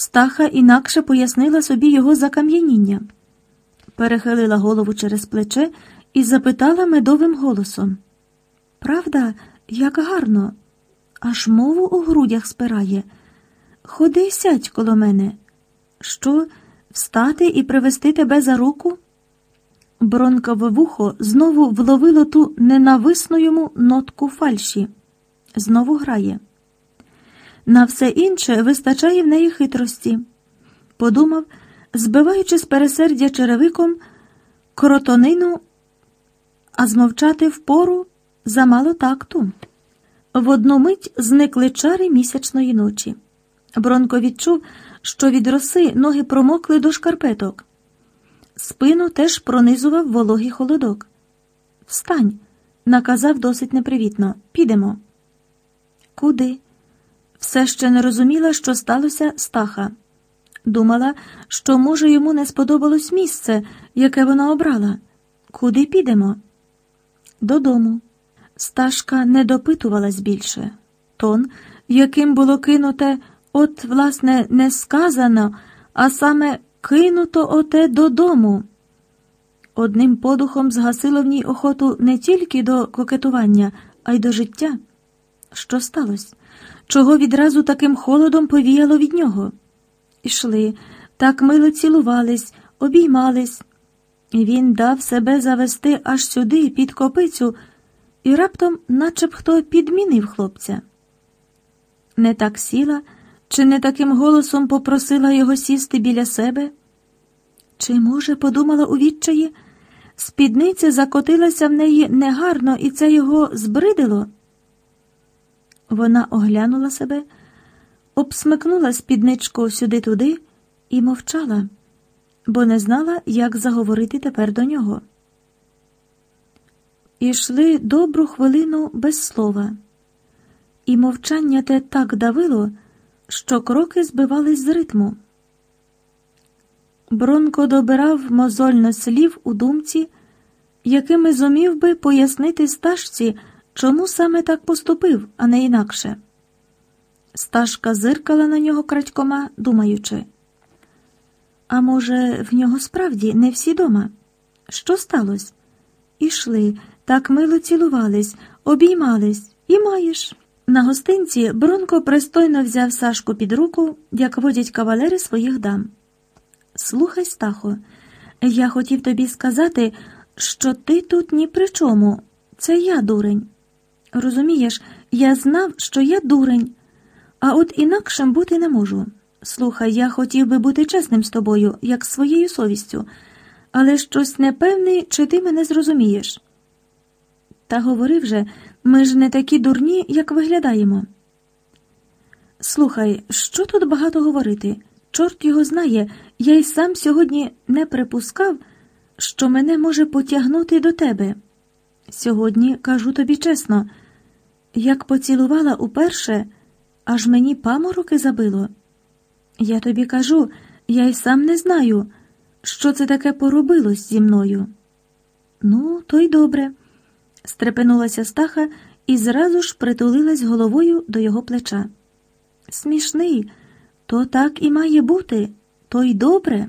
Стаха інакше пояснила собі його закам'яніння, перехилила голову через плече і запитала медовим голосом. Правда, як гарно, аж мову у грудях спирає. Ходи й сядь коло мене. Що, встати і привести тебе за руку? Бронкове вухо знову вловило ту ненависну йому нотку фальші. Знову грає. На все інше вистачає в неї хитрості. Подумав, збиваючи з пересердя черевиком кротонину, а змовчати впору замало такту. В одну мить зникли чари місячної ночі. Бронко відчув, що від роси ноги промокли до шкарпеток. Спину теж пронизував вологий холодок. Встань, наказав досить непривітно. Підемо. Куди? Все ще не розуміла, що сталося стаха. Думала, що, може, йому не сподобалось місце, яке вона обрала. Куди підемо? Додому. Сташка не допитувалась більше. Тон, яким було кинуте, от, власне, не сказано, а саме кинуто оте додому. Одним подухом згасило в ній охоту не тільки до кокетування, а й до життя. Що сталося? Чого відразу таким холодом повіяло від нього? Ішли, так мило цілувались, обіймались. І Він дав себе завести аж сюди, під копицю, і раптом, наче б хто підмінив хлопця. Не так сіла, чи не таким голосом попросила його сісти біля себе? Чи, може, подумала у відчаї, спідниця закотилася в неї негарно, і це його збридило? Вона оглянула себе, обсмикнула спідничку сюди-туди і мовчала, бо не знала, як заговорити тепер до нього. Ішли добру хвилину без слова, і мовчання те так давило, що кроки збивались з ритму. Бронко добирав мозольно слів у думці, якими зумів би пояснити стажці, чому саме так поступив, а не інакше. Сташка зиркала на нього крадькома, думаючи. А може, в нього справді не всі дома? Що сталося? Ішли, так мило цілувались, обіймались і маєш. На гостинці Бронко пристойно взяв Сашку під руку, як водять кавалери своїх дам. Слухай, Стахо, я хотів тобі сказати, що ти тут ні при чому. Це я дурень. Розумієш, я знав, що я дурень, а от інакшим бути не можу. Слухай, я хотів би бути чесним з тобою, як своєю совістю, але щось непевне, чи ти мене зрозумієш. Та говори вже, ми ж не такі дурні, як виглядаємо. Слухай, що тут багато говорити? Чорт його знає, я й сам сьогодні не припускав, що мене може потягнути до тебе. Сьогодні кажу тобі чесно, як поцілувала уперше, аж мені памороки забило. Я тобі кажу, я й сам не знаю, що це таке поробилось зі мною. Ну, то й добре, стрепенулася стаха і зразу ж притулилась головою до його плеча. Смішний, то так і має бути, то й добре.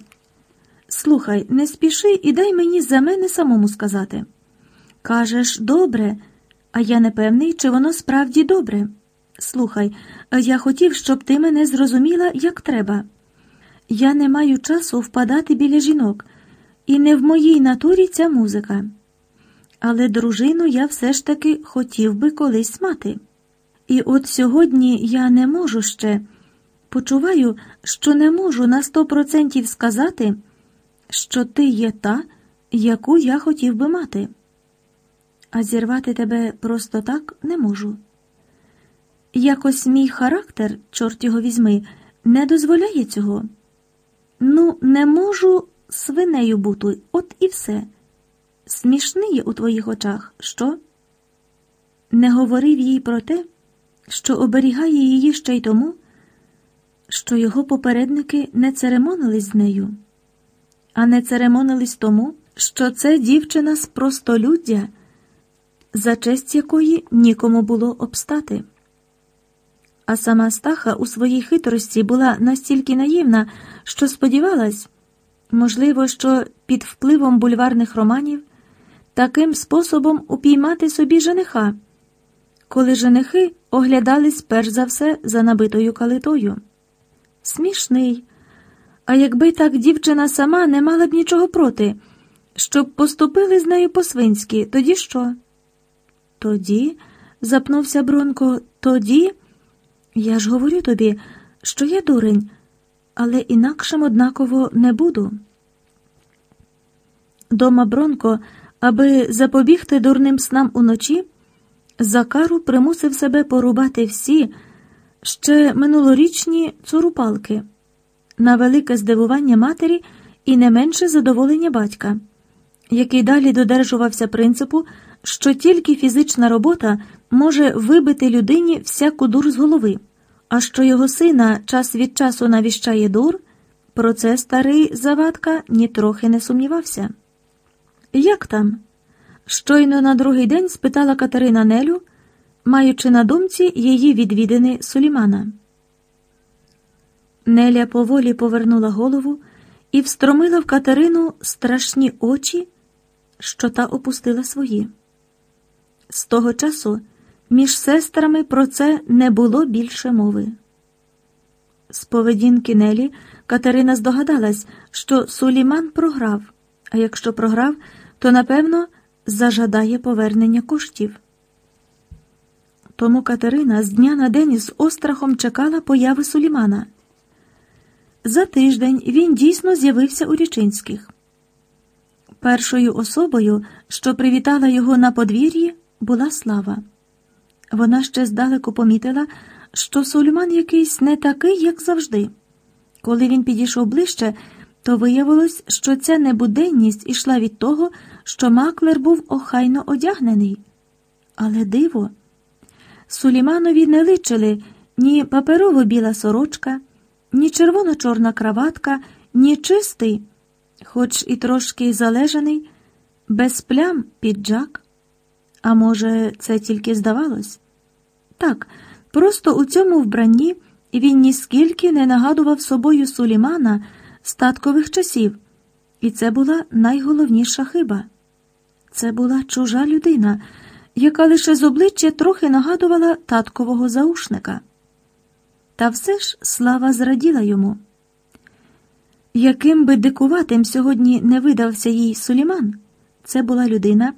Слухай, не спіши і дай мені за мене самому сказати. Кажеш, добре, а я не певний, чи воно справді добре. Слухай, я хотів, щоб ти мене зрозуміла, як треба. Я не маю часу впадати біля жінок, і не в моїй натурі ця музика. Але дружину я все ж таки хотів би колись мати. І от сьогодні я не можу ще, почуваю, що не можу на сто процентів сказати, що ти є та, яку я хотів би мати. А зірвати тебе просто так не можу. Якось мій характер, чорт його візьми, не дозволяє цього. Ну, не можу свинею бути, от і все. Смішний у твоїх очах, що? Не говорив їй про те, що оберігає її ще й тому, що його попередники не церемонились з нею, а не церемонились тому, що це дівчина з простолюддя, за честь якої нікому було обстати. А сама Стаха у своїй хитрості була настільки наївна, що сподівалась, можливо, що під впливом бульварних романів таким способом упіймати собі жениха, коли женихи оглядались перш за все за набитою калитою. Смішний. А якби так дівчина сама не мала б нічого проти, щоб поступили з нею по-свинськи, тоді що? Тоді, запнувся Бронко, тоді. Я ж говорю тобі, що я дурень, але інакшим однаково не буду. Дома Бронко, аби запобігти дурним снам уночі, Закару примусив себе порубати всі ще минулорічні цурупалки на велике здивування матері і не менше задоволення батька, який далі додержувався принципу, що тільки фізична робота може вибити людині всяку дур з голови, а що його сина час від часу навіщає дур, про це старий завадка нітрохи не сумнівався. Як там? Щойно на другий день спитала Катерина Нелю, маючи на думці її відвідини Сулімана. Неля поволі повернула голову і встромила в Катерину страшні очі, що та опустила свої. З того часу між сестрами про це не було більше мови. З поведінки Нелі Катерина здогадалась, що Суліман програв, а якщо програв, то напевно зажадає повернення коштів. Тому Катерина з дня на день з острахом чекала появи Сулімана. За тиждень він дійсно з'явився у Річинських. Першою особою, що привітала його на подвір'ї, була слава. Вона ще здалеку помітила, що Суліман якийсь не такий, як завжди. Коли він підійшов ближче, то виявилось, що ця небуденність ішла від того, що маклер був охайно одягнений. Але диво, Суліманові не личили ні паперово біла сорочка, ні червоно-чорна краватка, ні чистий, хоч і трошки залежаний, без плям піджак. А може, це тільки здавалось? Так, просто у цьому вбранні він ніскільки не нагадував собою Сулімана статкових часів, і це була найголовніша хиба. Це була чужа людина, яка лише з обличчя трохи нагадувала таткового заушника. Та все ж слава зраділа йому. Яким би дикуватим сьогодні не видався їй Суліман, це була людина,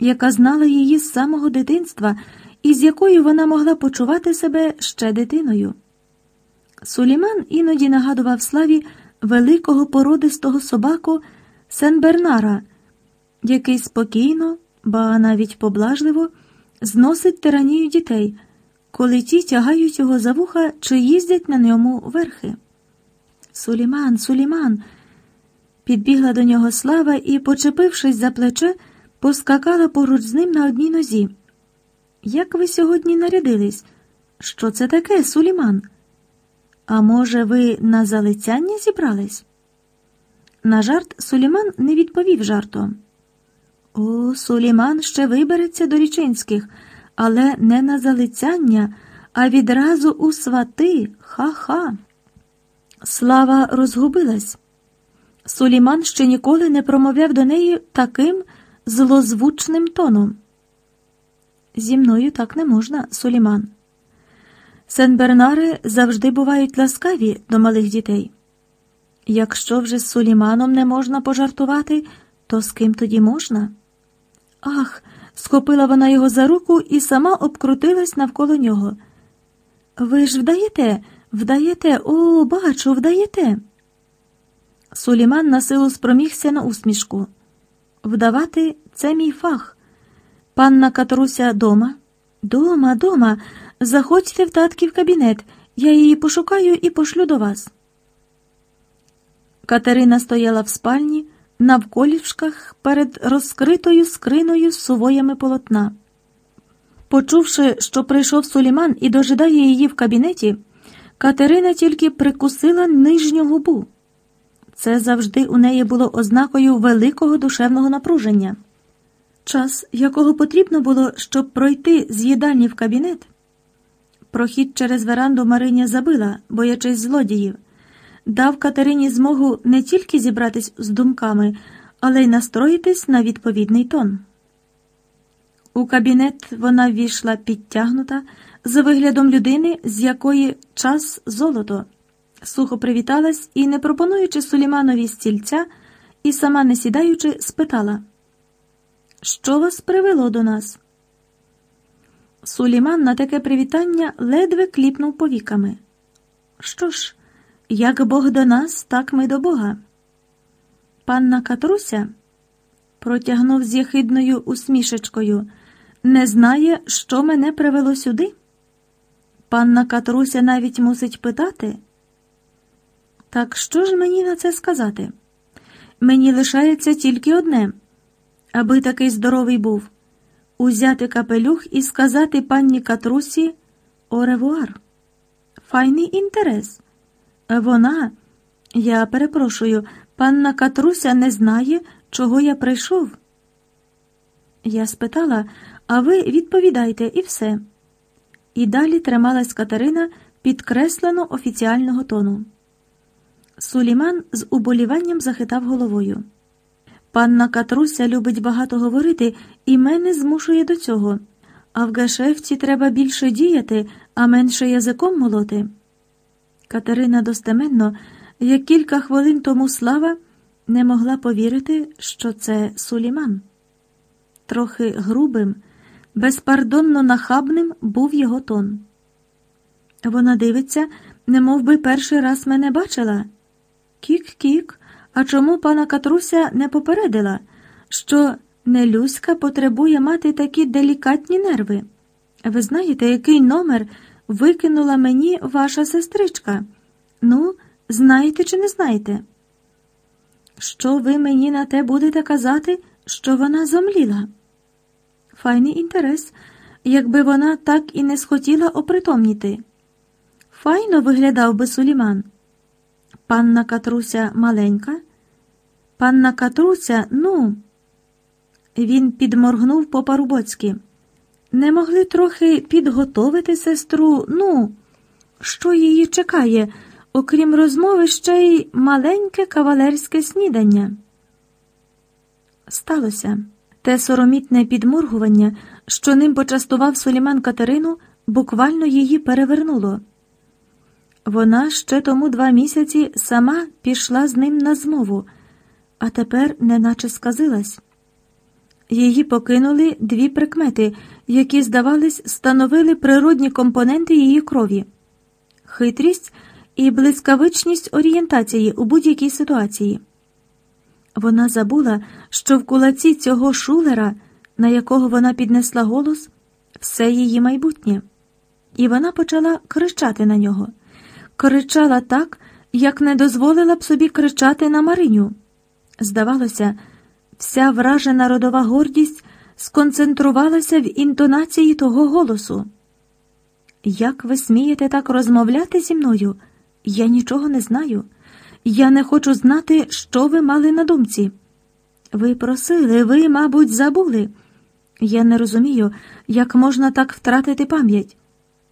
яка знала її з самого дитинства і з якою вона могла почувати себе ще дитиною. Суліман іноді нагадував славі великого породистого собаку Сен-Бернара, який спокійно, ба навіть поблажливо зносить тиранію дітей, коли ті тягають його за вуха чи їздять на ньому верхи. Суліман, Суліман. Підбігла до нього слава і, почепившись за плече, поскакала поруч з ним на одній нозі. Як ви сьогодні нарядились? Що це таке, Суліман? А може, ви на залицяння зібрались? На жарт Суліман не відповів жартом. О, Суліман ще вибереться до річинських, але не на залицяння, а відразу у свати. Ха-ха. Слава розгубилась. Суліман ще ніколи не промовляв до неї таким злозвучним тоном. Зі мною так не можна, Суліман. Сен-Бернари завжди бувають ласкаві до малих дітей. Якщо вже з Суліманом не можна пожартувати, то з ким тоді можна? Ах, схопила вона його за руку і сама обкрутилась навколо нього. Ви ж вдаєте, вдаєте, о, бачу, вдаєте. Суліман на силу спромігся на усмішку. Вдавати це мій фах. Панна Катруся дома. Дома, дома. Заходьте в татки в кабінет. Я її пошукаю і пошлю до вас. Катерина стояла в спальні на вколішках перед розкритою скриною з сувоями полотна. Почувши, що прийшов Суліман і дожидає її в кабінеті, Катерина тільки прикусила нижню губу. Це завжди у неї було ознакою великого душевного напруження. Час, якого потрібно було, щоб пройти з їдальні в кабінет, Прохід через веранду Мариня забила, боячись злодіїв, дав Катерині змогу не тільки зібратись з думками, але й настроїтись на відповідний тон. У кабінет вона ввійшла підтягнута за виглядом людини, з якої час золото, сухо привіталась і, не пропонуючи Суліманові стільця, і сама не сідаючи, спитала, що вас привело до нас? Суліман на таке привітання ледве кліпнув повіками. Що ж, як Бог до нас, так ми до Бога. Панна Катруся протягнув з єхидною усмішечкою, не знає, що мене привело сюди. Панна Катруся навіть мусить питати. Так що ж мені на це сказати? Мені лишається тільки одне, аби такий здоровий був узяти капелюх і сказати панні Катрусі оревуар. Файний інтерес. Вона, я перепрошую, панна Катруся не знає, чого я прийшов. Я спитала, а ви відповідайте і все. І далі трималась Катерина підкреслено офіціального тону. Суліман з уболіванням захитав головою. Панна Катруся любить багато говорити і мене змушує до цього. А в гешефті треба більше діяти, а менше язиком молоти. Катерина достеменно, як кілька хвилин тому Слава, не могла повірити, що це Суліман. Трохи грубим, безпардонно нахабним був його тон. Вона дивиться, немов би перший раз мене бачила. Кік-кік. А чому пана Катруся не попередила, що Нелюська потребує мати такі делікатні нерви? Ви знаєте, який номер викинула мені ваша сестричка? Ну, знаєте чи не знаєте? Що ви мені на те будете казати, що вона зомліла? Файний інтерес, якби вона так і не схотіла опритомніти. Файно виглядав би Суліман. Панна Катруся маленька? Панна Катруся, ну. Він підморгнув по парубоцьки. Не могли трохи підготовити сестру, ну, що її чекає, окрім розмови, ще й маленьке кавалерське снідання. Сталося те соромітне підморгування, що ним почастував Соліман Катерину, буквально її перевернуло. Вона ще тому два місяці сама пішла з ним на змову, а тепер неначе сказилась. Її покинули дві прикмети, які, здавались, становили природні компоненти її крові хитрість і блискавичність орієнтації у будь-якій ситуації. Вона забула, що в кулаці цього шулера, на якого вона піднесла голос, все її майбутнє, і вона почала кричати на нього кричала так, як не дозволила б собі кричати на Мариню. Здавалося, вся вражена родова гордість сконцентрувалася в інтонації того голосу. Як ви смієте так розмовляти зі мною? Я нічого не знаю. Я не хочу знати, що ви мали на думці. Ви просили, ви, мабуть, забули. Я не розумію, як можна так втратити пам'ять.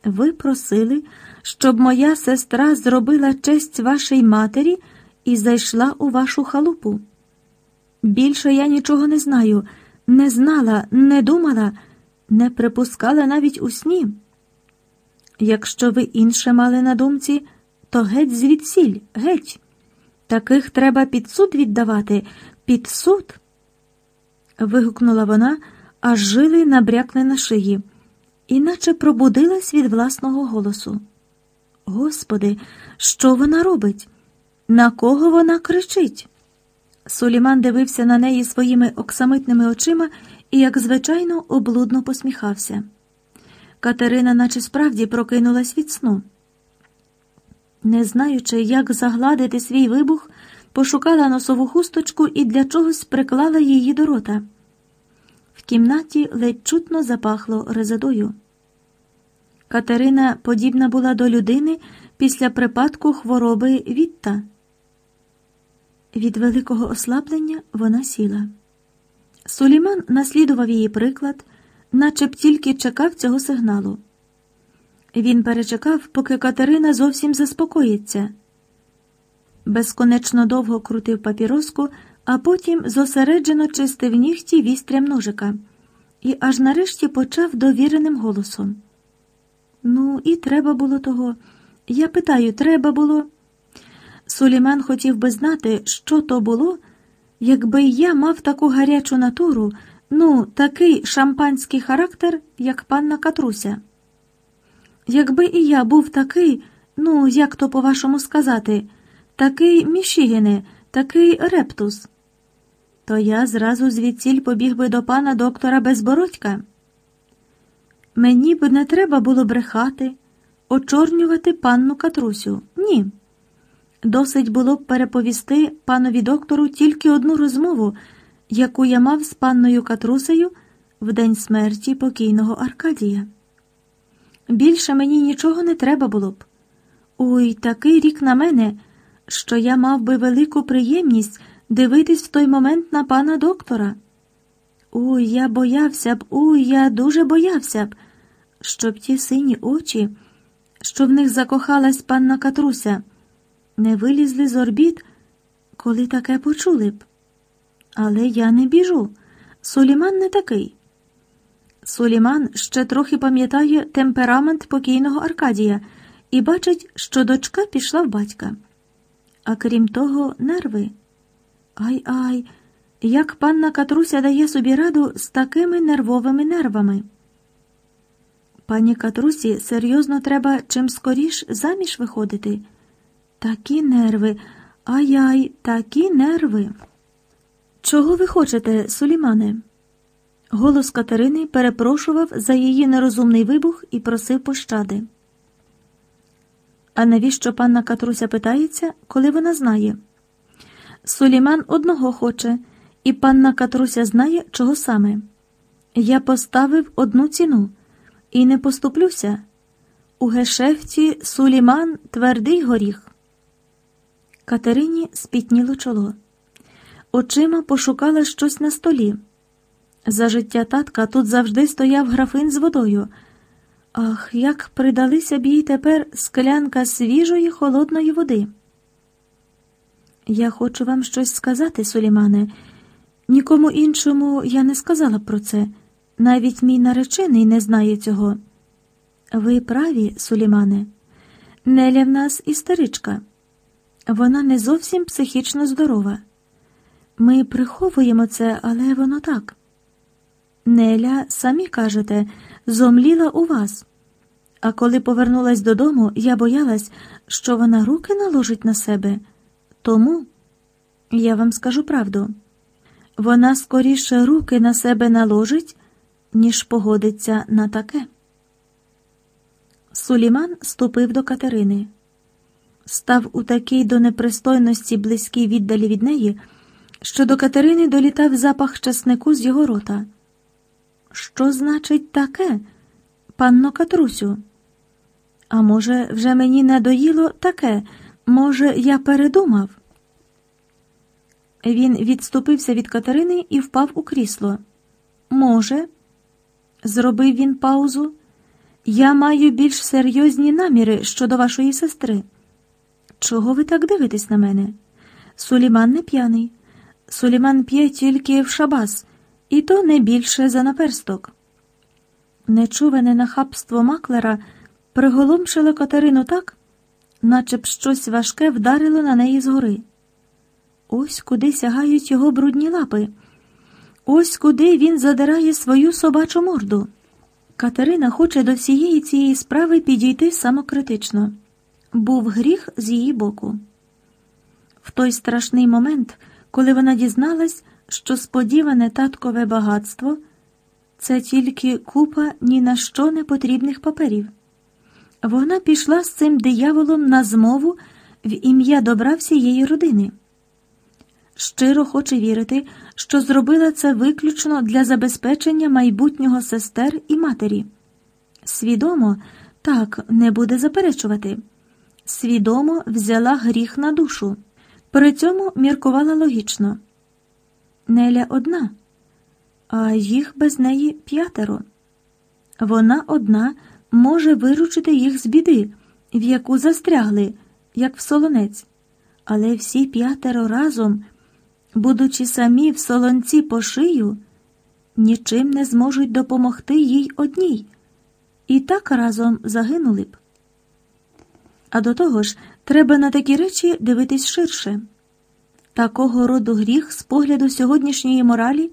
Ви просили, щоб моя сестра зробила честь вашій матері і зайшла у вашу халупу. Більше я нічого не знаю, не знала, не думала, не припускала навіть у сні. Якщо ви інше мали на думці, то геть звідсіль, геть. Таких треба під суд віддавати, під суд. вигукнула вона, аж жили набрякли на шиї, іначе пробудилась від власного голосу. Господи, що вона робить? На кого вона кричить? Суліман дивився на неї своїми оксамитними очима і, як звичайно, облудно посміхався. Катерина, наче справді, прокинулась від сну. Не знаючи, як загладити свій вибух, пошукала носову хусточку і для чогось приклала її до рота. В кімнаті ледь чутно запахло резидою. Катерина подібна була до людини після припадку хвороби Вітта. Від великого ослаблення вона сіла. Суліман наслідував її приклад, наче б тільки чекав цього сигналу. Він перечекав, поки Катерина зовсім заспокоїться. Безконечно довго крутив папіроску, а потім зосереджено чистив нігті вістрям ножика і аж нарешті почав довіреним голосом. Ну, і треба було того. Я питаю, треба було. Суліман хотів би знати, що то було, якби я мав таку гарячу натуру, ну, такий шампанський характер, як панна Катруся. Якби і я був такий, ну, як то по-вашому сказати, такий Мішігіне, такий рептус, то я зразу звідсіль побіг би до пана доктора Безбородька. Мені б не треба було брехати, очорнювати панну Катрусю. Ні. Досить було б переповісти панові доктору тільки одну розмову, яку я мав з панною Катрусею в день смерті покійного Аркадія. Більше мені нічого не треба було б. Ой, такий рік на мене, що я мав би велику приємність дивитись в той момент на пана доктора. Ой, я боявся б, ой, я дуже боявся б, щоб ті сині очі, що в них закохалась панна Катруся, не вилізли з орбіт, коли таке почули б. Але я не біжу. Суліман не такий. Суліман ще трохи пам'ятає темперамент покійного Аркадія і бачить, що дочка пішла в батька. А крім того, нерви. Ай ай, як панна Катруся дає собі раду з такими нервовими нервами. Пані Катрусі серйозно треба чим скоріш заміж виходити. Такі нерви, ай-ай, такі нерви. Чого ви хочете, Сулімане? Голос Катерини перепрошував за її нерозумний вибух і просив пощади. А навіщо панна Катруся питається, коли вона знає? Суліман одного хоче, і панна Катруся знає, чого саме. Я поставив одну ціну і не поступлюся. У гешефті Суліман твердий горіх. Катерині спітніло чоло. Очима пошукала щось на столі. За життя татка тут завжди стояв графин з водою. Ах, як придалися б їй тепер склянка свіжої холодної води. Я хочу вам щось сказати, Сулімане. Нікому іншому я не сказала про це. Навіть мій наречений не знає цього. Ви праві, Сулімане. Неля в нас істеричка. Вона не зовсім психічно здорова. Ми приховуємо це, але воно так. Неля, самі кажете, зомліла у вас. А коли повернулась додому, я боялась, що вона руки наложить на себе. Тому я вам скажу правду вона скоріше руки на себе наложить, ніж погодиться на таке. Суліман ступив до Катерини, став у такій до непристойності близькій віддалі від неї, що до Катерини долітав запах часнику з його рота. Що значить таке, панно Катрусю? А може, вже мені надоїло таке, може, я передумав? Він відступився від Катерини і впав у крісло. Може, зробив він паузу. Я маю більш серйозні наміри щодо вашої сестри. Чого ви так дивитесь на мене? Суліман не п'яний. Суліман п'є тільки в шабас, і то не більше за наперсток. Нечуване нахабство маклера приголомшило Катерину так, наче б щось важке вдарило на неї згори. Ось куди сягають його брудні лапи, ось куди він задирає свою собачу морду. Катерина хоче до всієї цієї справи підійти самокритично. Був гріх з її боку. В той страшний момент, коли вона дізналась, що сподіване таткове багатство це тільки купа ні на що не потрібних паперів. Вона пішла з цим дияволом на змову в ім'я добра всієї родини. Щиро хоче вірити, що зробила це виключно для забезпечення майбутнього сестер і матері. Свідомо, так не буде заперечувати. Свідомо взяла гріх на душу. При цьому міркувала логічно. Неля одна, а їх без неї п'ятеро. Вона одна може виручити їх з біди, в яку застрягли, як в солонець. Але всі п'ятеро разом, будучи самі в солонці по шию, нічим не зможуть допомогти їй одній, і так разом загинули б. А до того ж, треба на такі речі дивитись ширше. Такого роду гріх з погляду сьогоднішньої моралі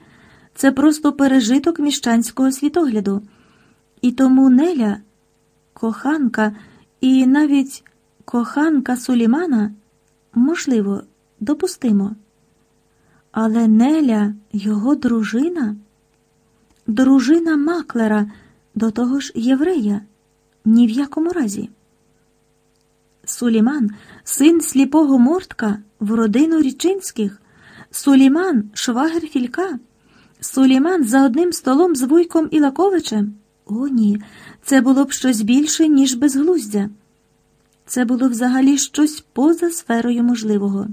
це просто пережиток міщанського світогляду. І тому Неля, коханка і навіть коханка Сулімана, можливо, допустимо. Але Неля його дружина, дружина Маклера, до того ж єврея, ні в якому разі. Суліман, син сліпого мортка в родину Річинських, Суліман, швагер Філька, Суліман за одним столом з Вуйком Ілаковичем. О, ні, це було б щось більше, ніж безглуздя. Це було взагалі щось поза сферою можливого.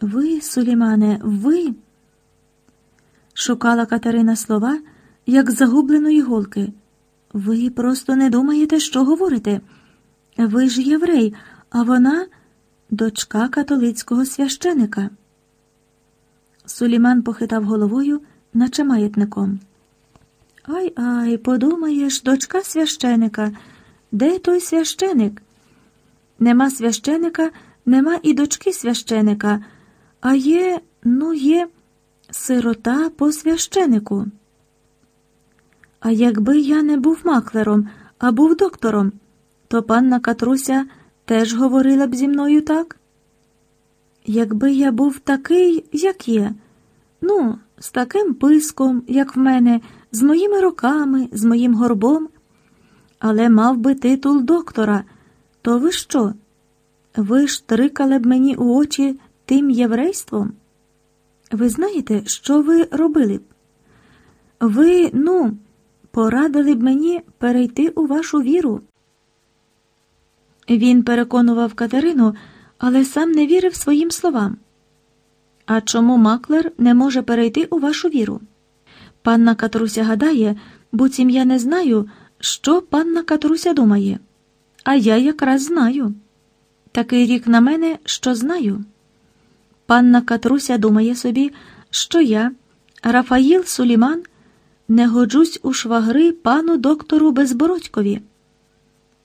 Ви, Сулімане, ви. Шукала Катерина слова, як загубленої голки. Ви просто не думаєте, що говорите. Ви ж єврей, а вона дочка католицького священика. Суліман похитав головою, наче маятником. Ай ай, подумаєш, дочка священика. Де той священик? Нема священика, нема і дочки священика, а є, ну, є сирота по священику. А якби я не був маклером, а був доктором, то панна Катруся теж говорила б зі мною так? Якби я був такий, як є, ну, з таким писком, як в мене, з моїми руками, з моїм горбом, але мав би титул доктора, то ви що? Ви штрикали б мені у очі тим єврейством? Ви знаєте, що ви робили б? Ви, ну, порадили б мені перейти у вашу віру. Він переконував Катерину, але сам не вірив своїм словам. А чому маклер не може перейти у вашу віру? Панна Катруся гадає, буцім я не знаю, що панна Катруся думає. А я якраз знаю. Такий рік на мене, що знаю. Панна Катруся думає собі, що я, Рафаїл Суліман, не годжусь у швагри пану доктору Безбородькові.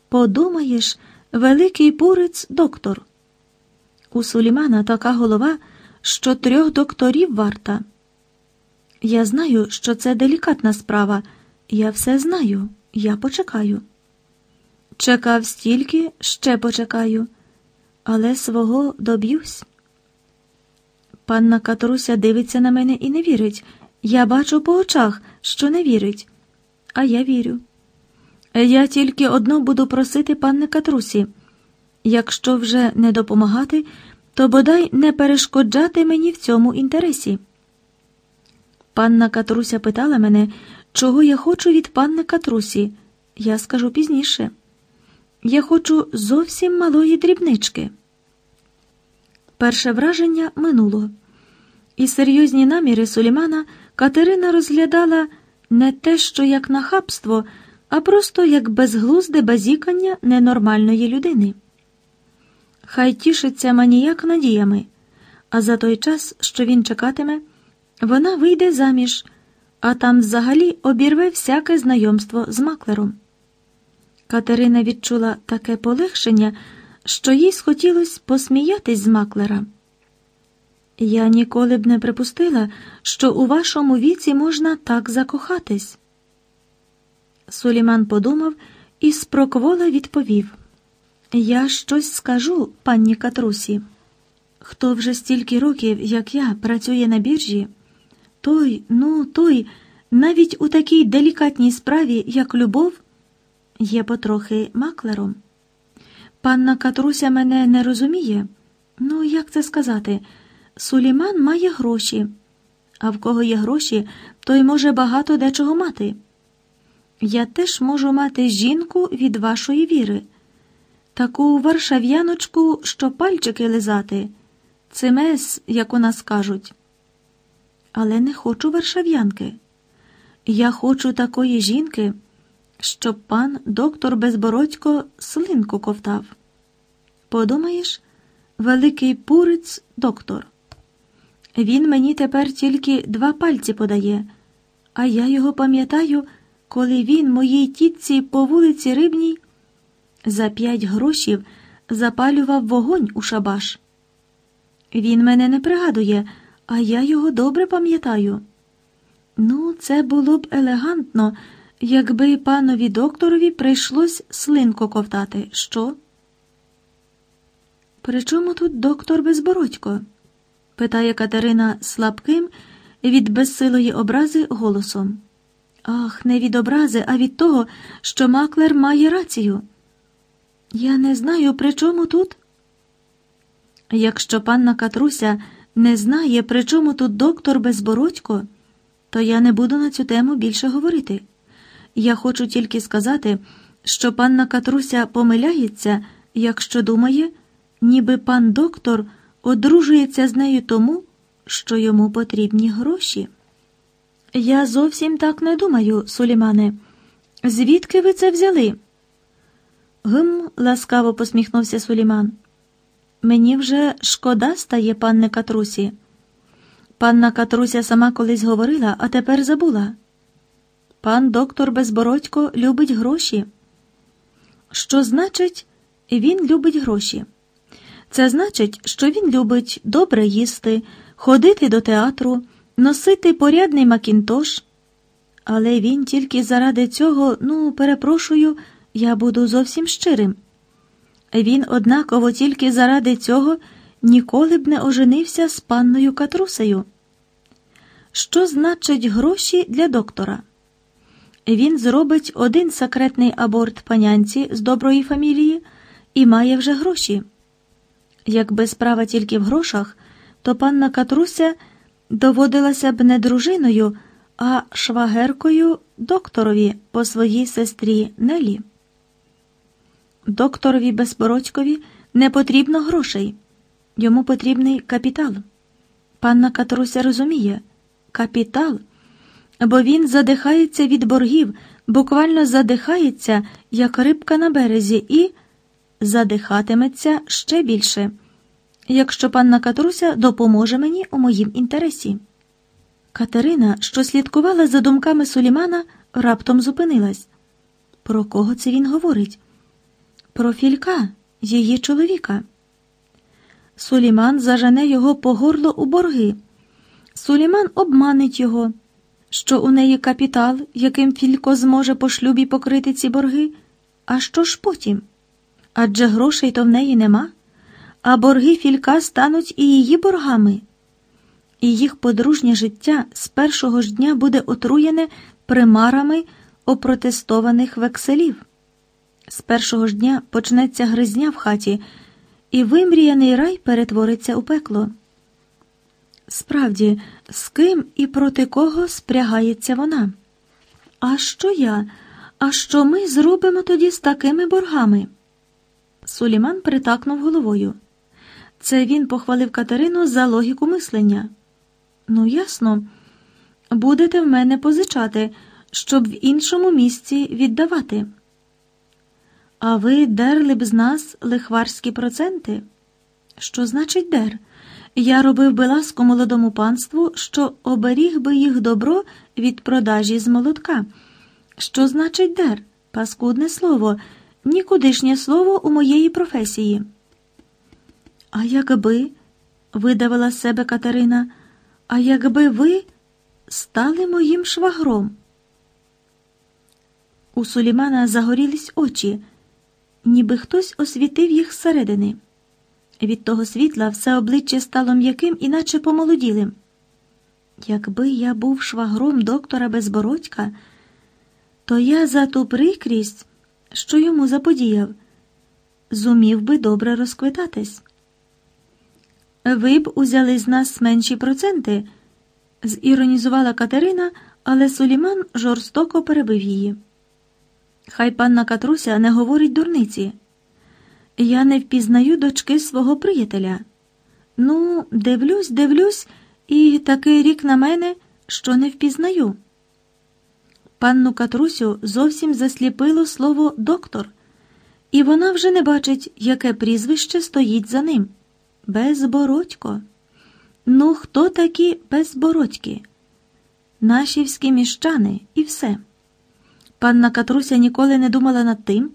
Подумаєш, великий пурець доктор. У Сулімана така голова, що трьох докторів варта. Я знаю, що це делікатна справа. Я все знаю, я почекаю. Чекав стільки, ще почекаю, але свого доб'юсь. Панна Катруся дивиться на мене і не вірить. Я бачу по очах, що не вірить, а я вірю. Я тільки одно буду просити панни Катрусі якщо вже не допомагати, то бодай не перешкоджати мені в цьому інтересі. Панна Катруся питала мене, чого я хочу від панни Катрусі. Я скажу пізніше. Я хочу зовсім малої дрібнички. Перше враження минуло, і серйозні наміри Сулімана Катерина розглядала не те, що як нахабство, а просто як безглузде базікання ненормальної людини. Хай тішиться маніяк надіями, а за той час, що він чекатиме, вона вийде заміж, а там взагалі обірве всяке знайомство з маклером. Катерина відчула таке полегшення, що їй схотілось посміятись з маклера. Я ніколи б не припустила, що у вашому віці можна так закохатись. Суліман подумав і спроквола відповів. Я щось скажу, панні Катрусі. Хто вже стільки років, як я, працює на біржі, той, ну, той, навіть у такій делікатній справі, як любов, є потрохи маклером. Панна Катруся мене не розуміє. Ну, як це сказати? Суліман має гроші, а в кого є гроші, той може багато дечого мати. Я теж можу мати жінку від вашої віри таку варшав'яночку, що пальчики лизати, цимес, як у нас кажуть. Але не хочу варшав'янки. Я хочу такої жінки, щоб пан доктор Безбородько слинку ковтав. Подумаєш, великий пуриць доктор. Він мені тепер тільки два пальці подає, а я його пам'ятаю, коли він моїй тітці по вулиці Рибній за п'ять грошів запалював вогонь у шабаш. Він мене не пригадує, а я його добре пам'ятаю. Ну, це було б елегантно, якби панові докторові прийшлось слинку ковтати. Що? При чому тут доктор Безбородько? питає Катерина слабким від безсилої образи голосом. Ах, не від образи, а від того, що маклер має рацію. Я не знаю, при чому тут. Якщо панна Катруся не знає, при чому тут доктор Безбородько, то я не буду на цю тему більше говорити. Я хочу тільки сказати, що панна Катруся помиляється, якщо думає, ніби пан доктор одружується з нею тому, що йому потрібні гроші. Я зовсім так не думаю, Сулімане. Звідки ви це взяли? Гм, ласкаво посміхнувся Суліман. Мені вже шкода стає панне Катрусі. Панна Катруся сама колись говорила, а тепер забула. Пан доктор Безбородько любить гроші. Що значить, він любить гроші? Це значить, що він любить добре їсти, ходити до театру, носити порядний макінтош. Але він тільки заради цього, ну, перепрошую, я буду зовсім щирим. Він однаково тільки заради цього ніколи б не оженився з панною Катрусею. Що значить гроші для доктора? Він зробить один секретний аборт панянці з доброї фамілії і має вже гроші. Якби справа тільки в грошах, то панна Катруся доводилася б не дружиною, а швагеркою докторові по своїй сестрі Нелі. Докторові Безбородькові не потрібно грошей, йому потрібний капітал. Панна Катруся розуміє капітал, бо він задихається від боргів, буквально задихається, як рибка на березі, і задихатиметься ще більше, якщо панна Катруся допоможе мені у моїм інтересі. Катерина, що слідкувала за думками Сулімана, раптом зупинилась. Про кого це він говорить? Про філька, її чоловіка. Суліман зажене його по горло у борги. Суліман обманить його, що у неї капітал, яким Філько зможе по шлюбі покрити ці борги. А що ж потім? Адже грошей то в неї нема, а борги Філька стануть і її боргами. І їх подружнє життя з першого ж дня буде отруєне примарами опротестованих векселів. З першого ж дня почнеться гризня в хаті, і вимріяний рай перетвориться у пекло. Справді, з ким і проти кого спрягається вона? А що я? А що ми зробимо тоді з такими боргами? Суліман притакнув головою. Це він похвалив Катерину за логіку мислення. Ну, ясно, будете в мене позичати, щоб в іншому місці віддавати. А ви дерли б з нас лихварські проценти? Що значить дер? Я робив би ласку молодому панству, що оберіг би їх добро від продажі з молотка. Що значить дер? Паскудне слово, нікудишнє слово у моєї професії. А якби, видавила з себе Катерина, а якби ви стали моїм швагром? У Сулімана загорілись очі ніби хтось освітив їх зсередини. Від того світла все обличчя стало м'яким, іначе помолоділим. Якби я був швагром доктора Безбородька, то я за ту прикрість, що йому заподіяв, зумів би добре розквитатись. Ви б узяли з нас менші проценти, зіронізувала Катерина, але Суліман жорстоко перебив її. Хай панна Катруся не говорить дурниці. Я не впізнаю дочки свого приятеля. Ну, дивлюсь, дивлюсь, і такий рік на мене, що не впізнаю. Панну Катрусю зовсім засліпило слово доктор, і вона вже не бачить, яке прізвище стоїть за ним. Безбородько. Ну, хто такі безбородьки? Нашівські міщани і все. Панна Катруся ніколи не думала над тим,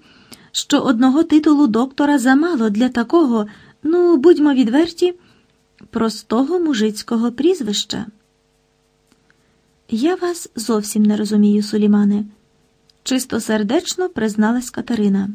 що одного титулу доктора замало для такого, ну, будьмо відверті, простого мужицького прізвища. Я вас зовсім не розумію, Сулімане, чистосердечно призналась Катерина.